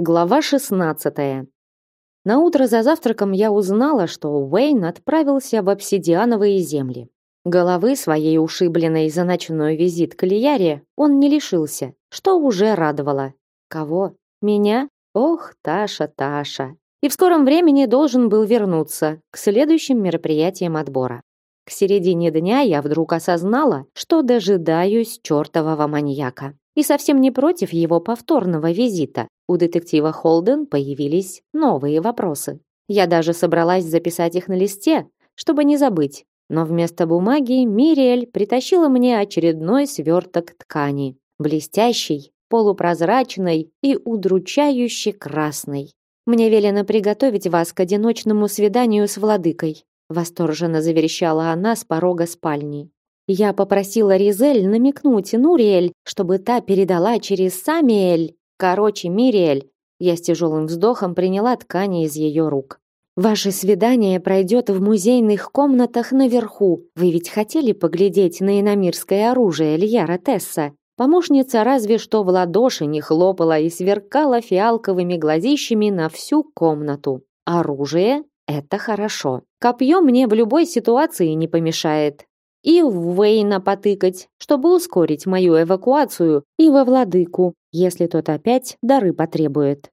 Глава 16. На утро за завтраком я узнала, что Уэйн отправился в обсидиановые земли. Головы своей ушибленной за ночной визит к Лияре он не лишился, что уже радовало. Кого? Меня? Ох, Таша, Таша. И в скором времени должен был вернуться к следующим мероприятиям отбора. К середине дня я вдруг осознала, что дожидаюсь чертового маньяка и совсем не против его повторного визита. У детектива Холден появились новые вопросы. Я даже собралась записать их на листе, чтобы не забыть. Но вместо бумаги Мириэль притащила мне очередной сверток ткани. Блестящий, полупрозрачный и удручающе красный. «Мне велено приготовить вас к одиночному свиданию с владыкой», восторженно заверещала она с порога спальни. Я попросила Ризель намекнуть Нуриэль, чтобы та передала через Самиэль. Короче, Мириэль. Я с тяжелым вздохом приняла ткани из ее рук. Ваше свидание пройдет в музейных комнатах наверху. Вы ведь хотели поглядеть на иномирское оружие Льяра Тесса? Помощница разве что в ладоши не хлопала и сверкала фиалковыми глазищами на всю комнату. Оружие — это хорошо. Копье мне в любой ситуации не помешает и в Вейна потыкать, чтобы ускорить мою эвакуацию, и во владыку, если тот опять дары потребует.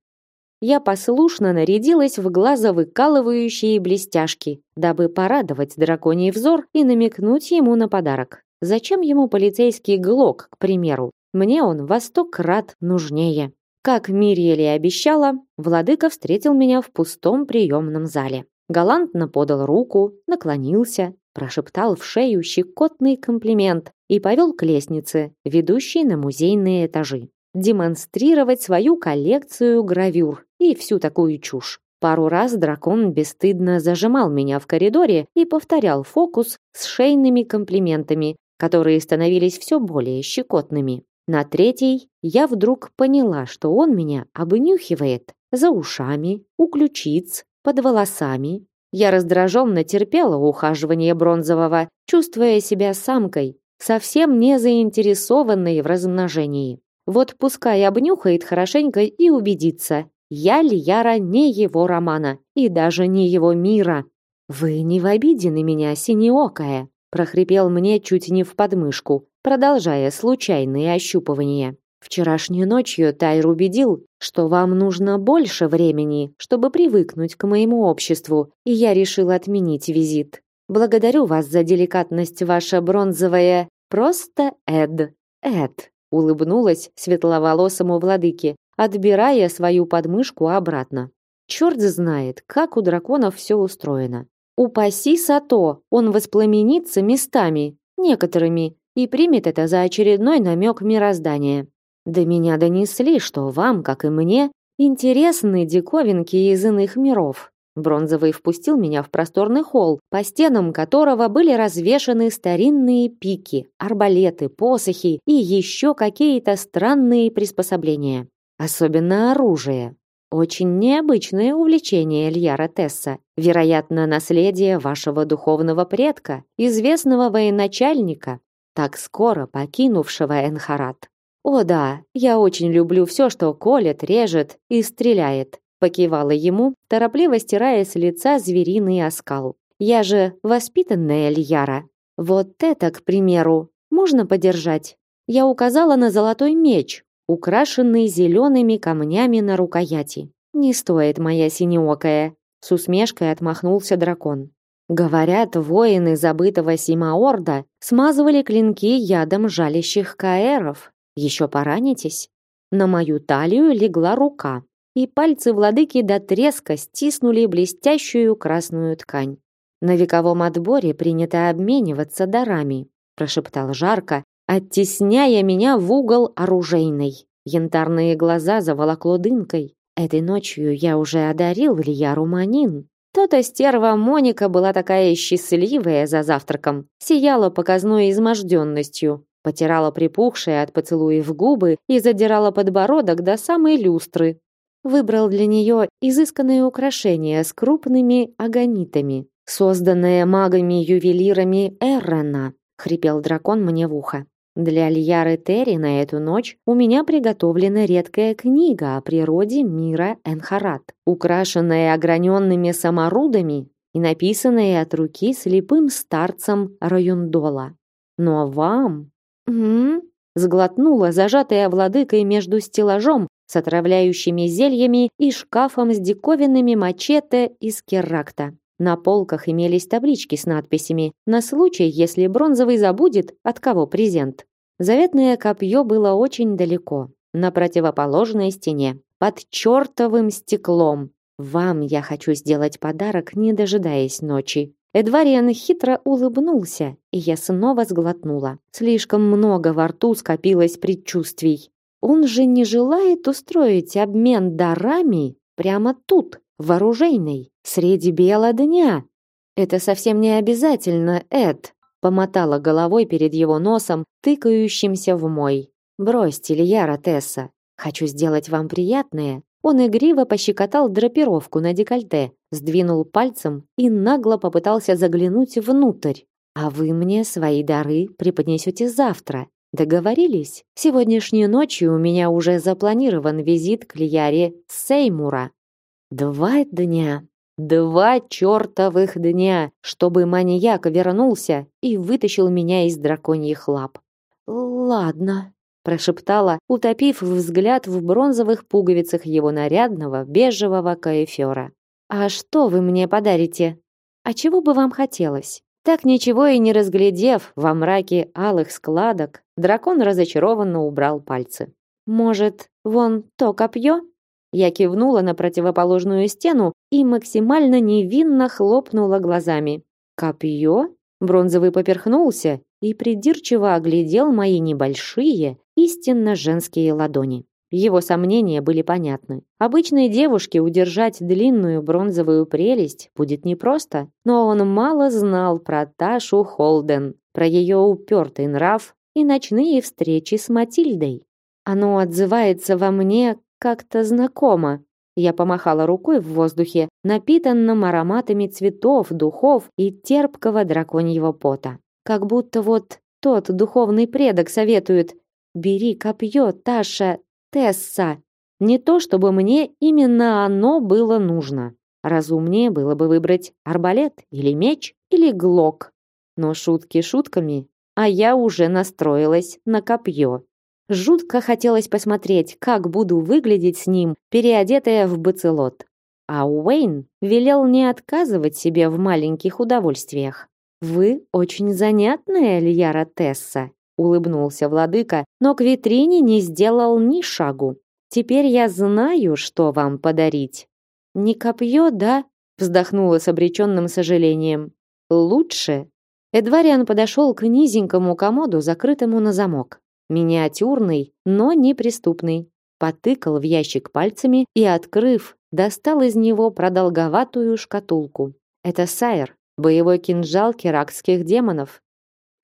Я послушно нарядилась в глазовыкалывающие блестяшки, дабы порадовать драконий взор и намекнуть ему на подарок. Зачем ему полицейский глок, к примеру? Мне он во сто крат нужнее. Как Мириэли обещала, владыка встретил меня в пустом приемном зале. Галантно подал руку, наклонился, прошептал в шею щекотный комплимент и повел к лестнице, ведущей на музейные этажи. Демонстрировать свою коллекцию гравюр и всю такую чушь. Пару раз дракон бесстыдно зажимал меня в коридоре и повторял фокус с шейными комплиментами, которые становились все более щекотными. На третий я вдруг поняла, что он меня обнюхивает за ушами, у ключиц, под волосами, я раздраженно терпела ухаживание Бронзового, чувствуя себя самкой, совсем не заинтересованной в размножении. Вот пускай обнюхает хорошенько и убедится, я ли Яра не его романа и даже не его мира. «Вы не в обиде на меня, синеокая», прохрипел мне чуть не в подмышку, продолжая случайные ощупывания. Вчерашней ночью Тайр убедил, что вам нужно больше времени, чтобы привыкнуть к моему обществу, и я решил отменить визит. Благодарю вас за деликатность, ваша бронзовая... Просто Эд. Эд, улыбнулась светловолосому владыке, отбирая свою подмышку обратно. Черт знает, как у драконов все устроено. Упаси Сато, он воспламенится местами, некоторыми, и примет это за очередной намек мироздания. До меня донесли, что вам, как и мне, интересны диковинки из иных миров. Бронзовый впустил меня в просторный холл, по стенам которого были развешаны старинные пики, арбалеты, посохи и еще какие-то странные приспособления. Особенно оружие. Очень необычное увлечение Эльяра Тесса. Вероятно, наследие вашего духовного предка, известного военачальника, так скоро покинувшего Энхарат. «О да, я очень люблю все, что колет, режет и стреляет», покивала ему, торопливо стирая с лица звериный оскал. «Я же воспитанная Льяра. Вот это, к примеру, можно подержать?» Я указала на золотой меч, украшенный зелеными камнями на рукояти. «Не стоит, моя синеокая», — с усмешкой отмахнулся дракон. Говорят, воины забытого Симаорда смазывали клинки ядом жалящих каэров, еще поранитесь? На мою талию легла рука, и пальцы владыки до треска стиснули блестящую красную ткань. На вековом отборе принято обмениваться дарами, прошептал жарко, оттесняя меня в угол оружейной. Янтарные глаза заволокло дымкой. Этой ночью я уже одарил Лияру Манин. То-то стерва Моника была такая счастливая за завтраком, сияла показной изможденностью, потирала припухшие от поцелуев губы и задирала подбородок до самой люстры. Выбрал для нее изысканное украшение с крупными агонитами, созданное магами-ювелирами Эррена, хрипел дракон мне в ухо. Для Льяры Терри на эту ночь у меня приготовлена редкая книга о природе мира Энхарат, украшенная ограненными саморудами и написанная от руки слепым старцем Раюндола. А вам? М? Сглотнула зажатая владыкой между стеллажом с отравляющими зельями и шкафом с диковинными мачете из керакта. На полках имелись таблички с надписями на случай, если бронзовый забудет, от кого презент. Заветное копье было очень далеко, на противоположной стене, под чертовым стеклом. Вам я хочу сделать подарок, не дожидаясь ночи. Эдвариан хитро улыбнулся, и я снова сглотнула. Слишком много во рту скопилось предчувствий. Он же не желает устроить обмен дарами прямо тут, в оружейной, среди бела дня. Это совсем не обязательно, Эд, помотала головой перед его носом, тыкающимся в мой. Бросьте, Лияра Тесса, хочу сделать вам приятное. Он игриво пощекотал драпировку на декольте, сдвинул пальцем и нагло попытался заглянуть внутрь. А вы мне свои дары преподнесете завтра. Договорились? Сегодняшней ночью у меня уже запланирован визит к Лияре Сеймура. Два дня. Два чертовых дня, чтобы маньяк вернулся и вытащил меня из драконьих лап. Ладно, прошептала, утопив взгляд в бронзовых пуговицах его нарядного бежевого каефера. А что вы мне подарите? А чего бы вам хотелось? Так ничего и не разглядев во мраке алых складок, дракон разочарованно убрал пальцы. Может, вон то копье? Я кивнула на противоположную стену и максимально невинно хлопнула глазами. Копье? Бронзовый поперхнулся и придирчиво оглядел мои небольшие, истинно женские ладони. Его сомнения были понятны. Обычной девушке удержать длинную бронзовую прелесть будет непросто, но он мало знал про Ташу Холден, про ее упертый нрав и ночные встречи с Матильдой. Оно отзывается во мне как-то знакомо. Я помахала рукой в воздухе, напитанном ароматами цветов, духов и терпкого драконьего пота. Как будто вот тот духовный предок советует «Бери копье, Таша, Тесса». Не то, чтобы мне именно оно было нужно. Разумнее было бы выбрать арбалет или меч или глок. Но шутки шутками, а я уже настроилась на копье. Жутко хотелось посмотреть, как буду выглядеть с ним, переодетая в бацелот. А Уэйн велел не отказывать себе в маленьких удовольствиях. «Вы очень занятная, Льяра Тесса», — улыбнулся владыка, но к витрине не сделал ни шагу. «Теперь я знаю, что вам подарить». «Не копье, да?» — вздохнула с обреченным сожалением. «Лучше». Эдвариан подошел к низенькому комоду, закрытому на замок. Миниатюрный, но неприступный. Потыкал в ящик пальцами и, открыв, достал из него продолговатую шкатулку. Это сайр, боевой кинжал керакских демонов.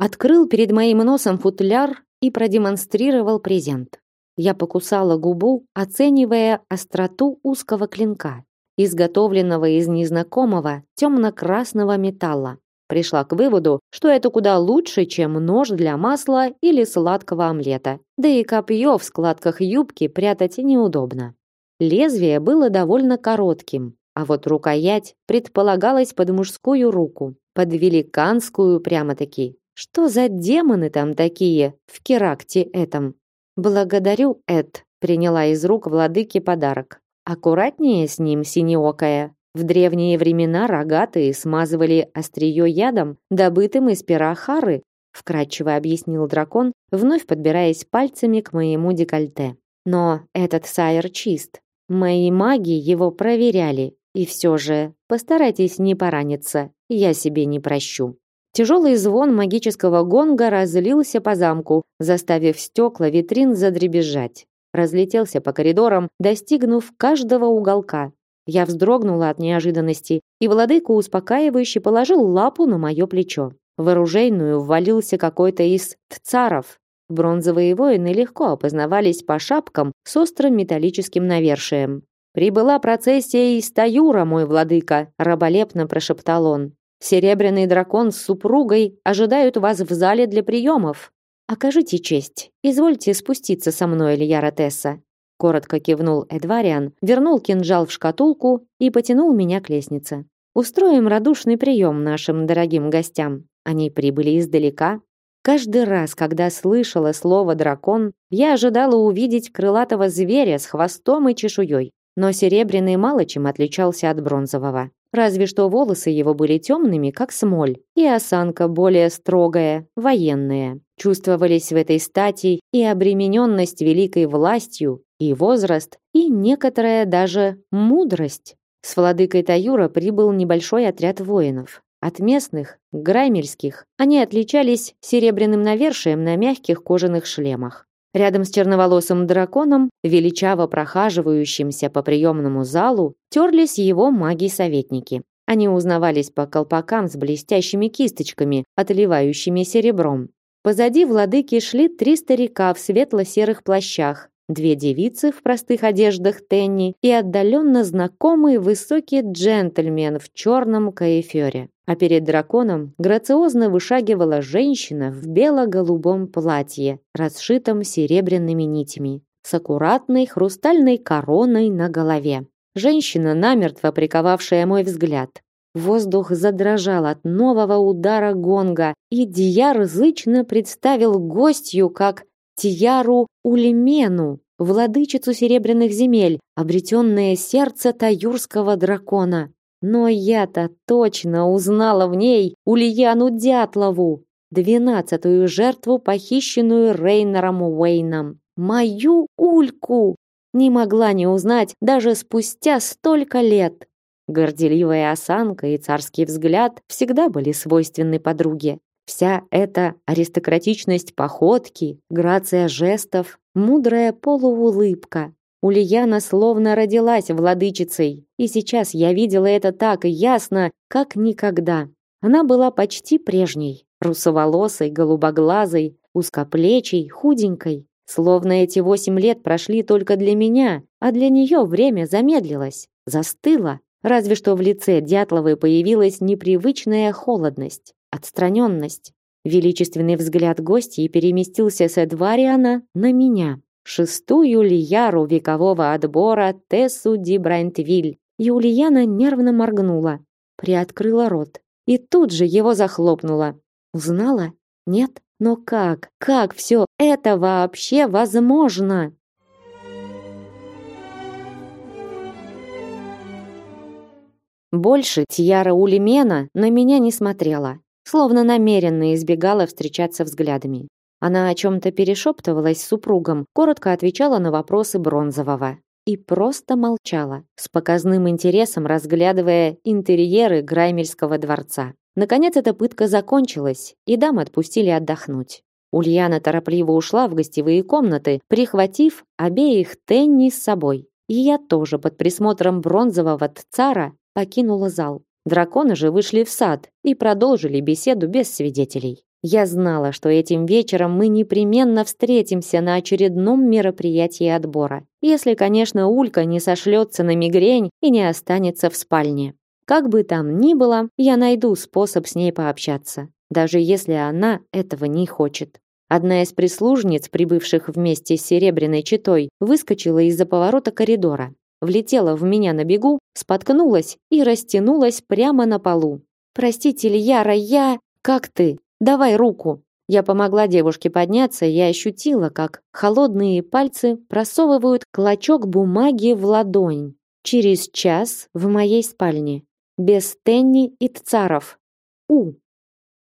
Открыл перед моим носом футляр и продемонстрировал презент. Я покусала губу, оценивая остроту узкого клинка, изготовленного из незнакомого темно-красного металла пришла к выводу, что это куда лучше, чем нож для масла или сладкого омлета. Да и копье в складках юбки прятать неудобно. Лезвие было довольно коротким, а вот рукоять предполагалась под мужскую руку, под великанскую прямо-таки. Что за демоны там такие в керакте этом? Благодарю, Эд, приняла из рук владыки подарок. Аккуратнее с ним, синеокая. В древние времена рогатые смазывали острие ядом, добытым из пера хары, вкратчиво объяснил дракон, вновь подбираясь пальцами к моему декольте. Но этот сайр чист. Мои маги его проверяли, и все же постарайтесь не пораниться, я себе не прощу. Тяжелый звон магического гонга разлился по замку, заставив стекла витрин задребезжать. Разлетелся по коридорам, достигнув каждого уголка, я вздрогнула от неожиданности, и владыка успокаивающе положил лапу на мое плечо. В оружейную ввалился какой-то из тцаров. Бронзовые воины легко опознавались по шапкам с острым металлическим навершием. «Прибыла процессия из Таюра, мой владыка», — раболепно прошептал он. «Серебряный дракон с супругой ожидают вас в зале для приемов». окажите честь, извольте спуститься со мной, Ильяра Тесса. Коротко кивнул Эдвариан, вернул кинжал в шкатулку и потянул меня к лестнице. Устроим радушный прием нашим дорогим гостям. Они прибыли издалека. Каждый раз, когда слышала слово дракон, я ожидала увидеть крылатого зверя с хвостом и чешуей. Но серебряный мало чем отличался от бронзового. Разве что волосы его были темными, как смоль, и осанка более строгая, военная. Чувствовались в этой стати и обремененность великой властью, и возраст, и некоторая даже мудрость. С владыкой Таюра прибыл небольшой отряд воинов. От местных, граймельских, они отличались серебряным навершием на мягких кожаных шлемах. Рядом с черноволосым драконом, величаво прохаживающимся по приемному залу, терлись его маги-советники. Они узнавались по колпакам с блестящими кисточками, отливающими серебром. Позади владыки шли три старика в светло-серых плащах, две девицы в простых одеждах Тенни и отдаленно знакомый высокий джентльмен в черном каефере. А перед драконом грациозно вышагивала женщина в бело-голубом платье, расшитом серебряными нитями, с аккуратной хрустальной короной на голове. Женщина, намертво приковавшая мой взгляд. Воздух задрожал от нового удара гонга, и Дияр зычно представил гостью как Тияру Улимену, владычицу серебряных земель, обретенное сердце таюрского дракона. Но я-то точно узнала в ней Ульяну Дятлову, двенадцатую жертву, похищенную Рейнером Уэйном. Мою Ульку! Не могла не узнать даже спустя столько лет. Горделивая осанка и царский взгляд всегда были свойственны подруге. Вся эта аристократичность походки, грация жестов, мудрая полуулыбка. Ульяна словно родилась владычицей, и сейчас я видела это так ясно, как никогда. Она была почти прежней, русоволосой, голубоглазой, узкоплечей, худенькой. Словно эти восемь лет прошли только для меня, а для нее время замедлилось, застыло. Разве что в лице Дятловой появилась непривычная холодность отстраненность. Величественный взгляд гостей переместился с Эдвариана на меня. Шестую лияру векового отбора Тессу Ди Брайнтвиль. Юлияна нервно моргнула, приоткрыла рот и тут же его захлопнула. Узнала? Нет? Но как? Как все это вообще возможно? Больше Тьяра Улимена на меня не смотрела словно намеренно избегала встречаться взглядами. Она о чем-то перешептывалась с супругом, коротко отвечала на вопросы Бронзового и просто молчала, с показным интересом разглядывая интерьеры Граймельского дворца. Наконец эта пытка закончилась, и дам отпустили отдохнуть. Ульяна торопливо ушла в гостевые комнаты, прихватив обеих Тенни с собой. И я тоже под присмотром бронзового цара покинула зал. Драконы же вышли в сад и продолжили беседу без свидетелей. Я знала, что этим вечером мы непременно встретимся на очередном мероприятии отбора. Если, конечно, Улька не сошлется на мигрень и не останется в спальне. Как бы там ни было, я найду способ с ней пообщаться, даже если она этого не хочет. Одна из прислужниц, прибывших вместе с серебряной четой, выскочила из-за поворота коридора влетела в меня на бегу, споткнулась и растянулась прямо на полу. «Простите, Лияра, я... Как ты? Давай руку!» Я помогла девушке подняться и ощутила, как холодные пальцы просовывают клочок бумаги в ладонь. Через час в моей спальне. Без Тенни и Тцаров. У.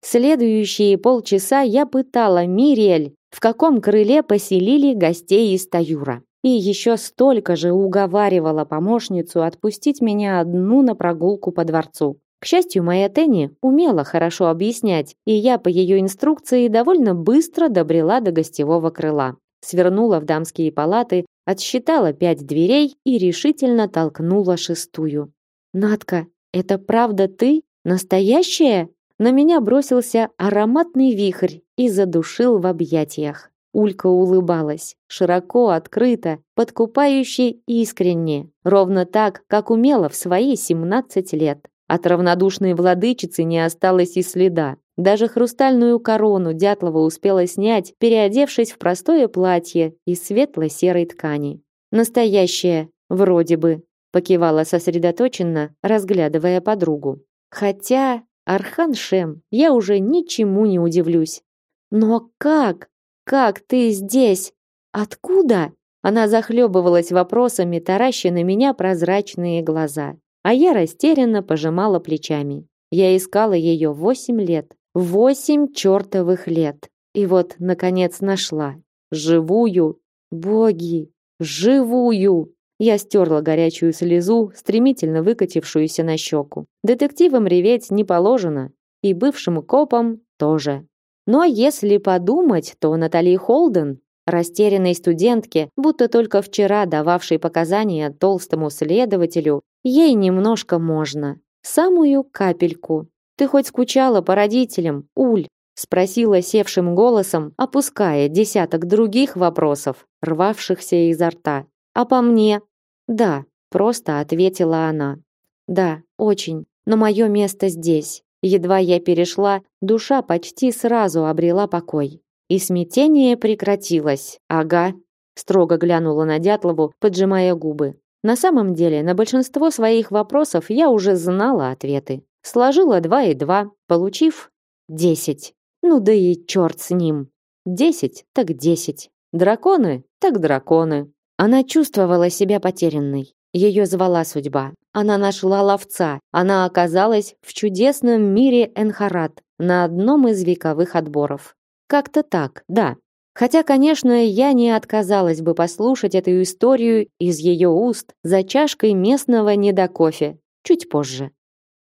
Следующие полчаса я пытала Мириэль, в каком крыле поселили гостей из Таюра и еще столько же уговаривала помощницу отпустить меня одну на прогулку по дворцу. К счастью, моя Тенни умела хорошо объяснять, и я по ее инструкции довольно быстро добрела до гостевого крыла. Свернула в дамские палаты, отсчитала пять дверей и решительно толкнула шестую. «Надка, это правда ты? Настоящая?» На меня бросился ароматный вихрь и задушил в объятиях. Улька улыбалась, широко, открыто, подкупающе искренне, ровно так, как умела в свои 17 лет. От равнодушной владычицы не осталось и следа. Даже хрустальную корону Дятлова успела снять, переодевшись в простое платье из светло-серой ткани. Настоящее, вроде бы, покивала сосредоточенно, разглядывая подругу. Хотя, Архан Шем, я уже ничему не удивлюсь. Но как? Как ты здесь? Откуда? Она захлебывалась вопросами, тараща на меня прозрачные глаза. А я растерянно пожимала плечами. Я искала ее восемь лет. Восемь чертовых лет. И вот, наконец, нашла. Живую. Боги! Живую! Я стерла горячую слезу, стремительно выкатившуюся на щеку. Детективам реветь не положено. И бывшим копам тоже. Но если подумать, то Натали Холден Растерянной студентке, будто только вчера дававшей показания толстому следователю, ей немножко можно. Самую капельку. Ты хоть скучала по родителям, Уль? спросила севшим голосом, опуская десяток других вопросов, рвавшихся изо рта. А по мне? Да, просто ответила она. Да, очень, но мое место здесь. Едва я перешла, душа почти сразу обрела покой. И смятение прекратилось. Ага, строго глянула на Дятлову, поджимая губы. На самом деле, на большинство своих вопросов я уже знала ответы. Сложила два и два, получив десять. Ну да и черт с ним. Десять, так десять. Драконы, так драконы. Она чувствовала себя потерянной. Ее звала судьба. Она нашла ловца. Она оказалась в чудесном мире Энхарат на одном из вековых отборов. Как-то так, да. Хотя, конечно, я не отказалась бы послушать эту историю из ее уст за чашкой местного недокофе чуть позже.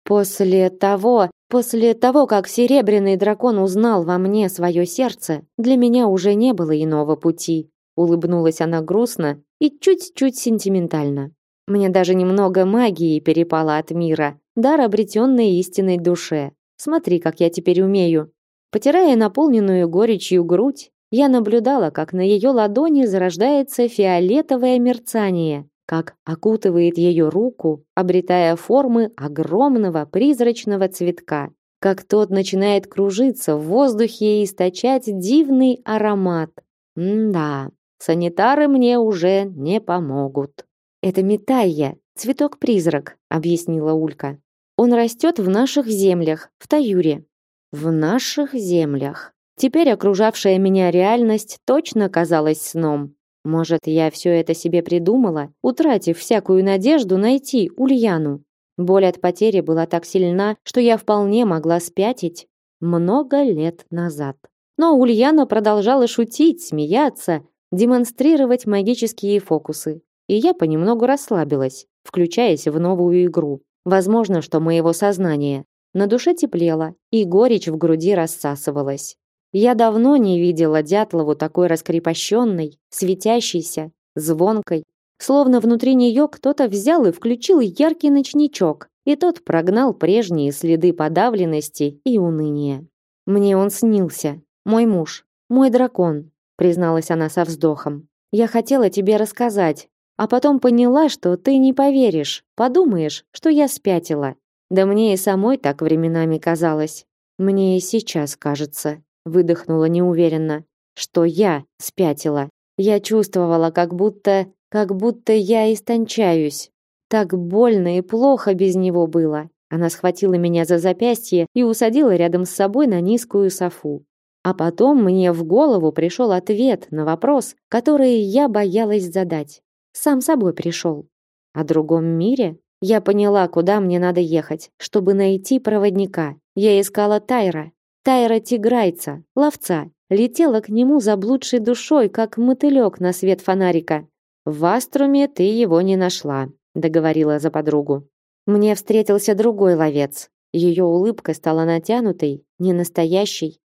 После того, после того, как серебряный дракон узнал во мне свое сердце, для меня уже не было иного пути. Улыбнулась она грустно и чуть-чуть сентиментально. Мне даже немного магии перепало от мира, дар обретенной истинной душе. Смотри, как я теперь умею. Потирая наполненную горечью грудь, я наблюдала, как на ее ладони зарождается фиолетовое мерцание, как окутывает ее руку, обретая формы огромного призрачного цветка, как тот начинает кружиться в воздухе и источать дивный аромат. М-да, санитары мне уже не помогут. Это метайя, цветок-призрак, объяснила Улька. Он растет в наших землях, в Таюре. В наших землях. Теперь окружавшая меня реальность точно казалась сном. Может, я все это себе придумала, утратив всякую надежду найти Ульяну. Боль от потери была так сильна, что я вполне могла спятить много лет назад. Но Ульяна продолжала шутить, смеяться, демонстрировать магические фокусы. И я понемногу расслабилась, включаясь в новую игру. Возможно, что моего сознания на душе теплело, и горечь в груди рассасывалась. Я давно не видела Дятлову такой раскрепощенной, светящейся, звонкой, словно внутри нее кто-то взял и включил яркий ночничок, и тот прогнал прежние следы подавленности и уныния. Мне он снился, мой муж, мой дракон, призналась она со вздохом. Я хотела тебе рассказать, а потом поняла, что ты не поверишь, подумаешь, что я спятила. Да мне и самой так временами казалось. Мне и сейчас кажется, выдохнула неуверенно, что я спятила. Я чувствовала, как будто, как будто я истончаюсь. Так больно и плохо без него было. Она схватила меня за запястье и усадила рядом с собой на низкую софу. А потом мне в голову пришел ответ на вопрос, который я боялась задать. Сам собой пришел. О другом мире? Я поняла, куда мне надо ехать, чтобы найти проводника. Я искала Тайра. Тайра Тиграйца, ловца. Летела к нему заблудшей душой, как мотылек на свет фонарика. В Аструме ты его не нашла, договорила за подругу. Мне встретился другой ловец. Ее улыбка стала натянутой, не настоящей.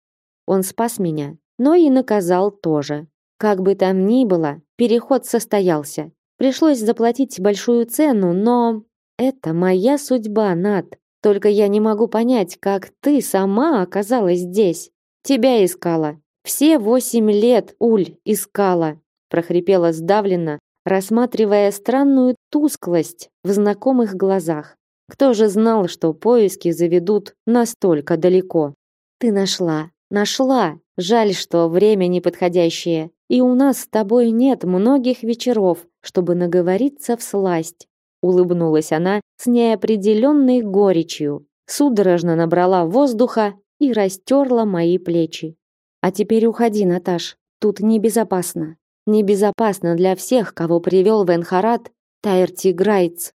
Он спас меня, но и наказал тоже. Как бы там ни было, переход состоялся. Пришлось заплатить большую цену, но это моя судьба, Над. Только я не могу понять, как ты сама оказалась здесь. Тебя искала. Все восемь лет, Уль, искала. Прохрипела сдавленно, рассматривая странную тусклость в знакомых глазах. Кто же знал, что поиски заведут настолько далеко? Ты нашла, нашла. Жаль, что время неподходящее, и у нас с тобой нет многих вечеров, чтобы наговориться в сласть. Улыбнулась она с неопределенной горечью, судорожно набрала воздуха и растерла мои плечи. А теперь уходи, Наташ. Тут небезопасно. Небезопасно для всех, кого привел в Энхарат Тайрти Грайц.